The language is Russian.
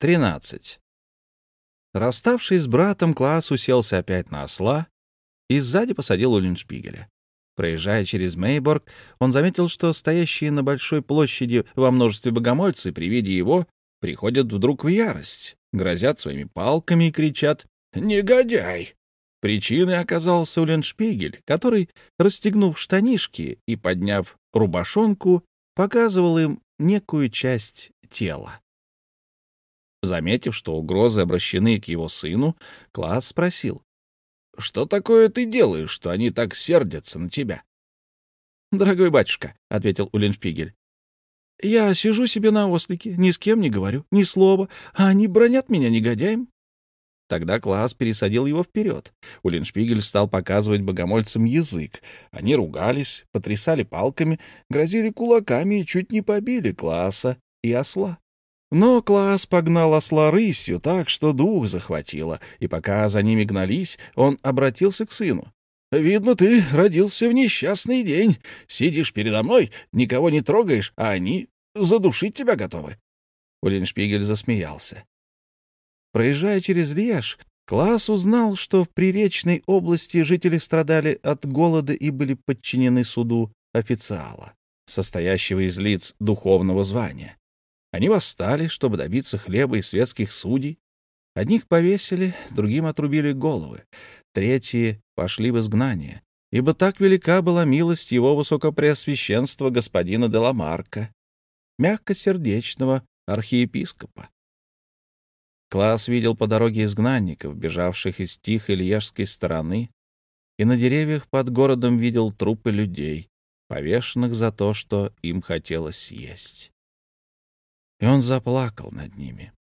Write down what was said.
13. Расставшись с братом, класс уселся опять на осла и сзади посадил Уллиншпигеля. Проезжая через Мейборг, он заметил, что стоящие на большой площади во множестве богомольцы при виде его приходят вдруг в ярость, грозят своими палками и кричат «Негодяй!». Причиной оказался Уллиншпигель, который, расстегнув штанишки и подняв рубашонку, показывал им некую часть тела. Заметив, что угрозы обращены к его сыну, Класс спросил, «Что такое ты делаешь, что они так сердятся на тебя?» «Дорогой батюшка», — ответил Уллиншпигель, «я сижу себе на ослике, ни с кем не говорю, ни слова, а они бронят меня негодяем». Тогда Класс пересадил его вперед. Уллиншпигель стал показывать богомольцам язык. Они ругались, потрясали палками, грозили кулаками и чуть не побили Класса и осла. Но Класс погнал осла рысью так, что дух захватило, и пока за ними гнались, он обратился к сыну. «Видно, ты родился в несчастный день. Сидишь передо мной, никого не трогаешь, а они задушить тебя готовы». Уллиншпигель засмеялся. Проезжая через Льеж, Класс узнал, что в Приречной области жители страдали от голода и были подчинены суду официала, состоящего из лиц духовного звания. Они восстали, чтобы добиться хлеба и светских судей. Одних повесили, другим отрубили головы, третьи пошли в изгнание, ибо так велика была милость его высокопреосвященства господина Деламарка, мягкосердечного архиепископа. Класс видел по дороге изгнанников, бежавших из тихой льежской стороны, и на деревьях под городом видел трупы людей, повешенных за то, что им хотелось есть и он заплакал над ними.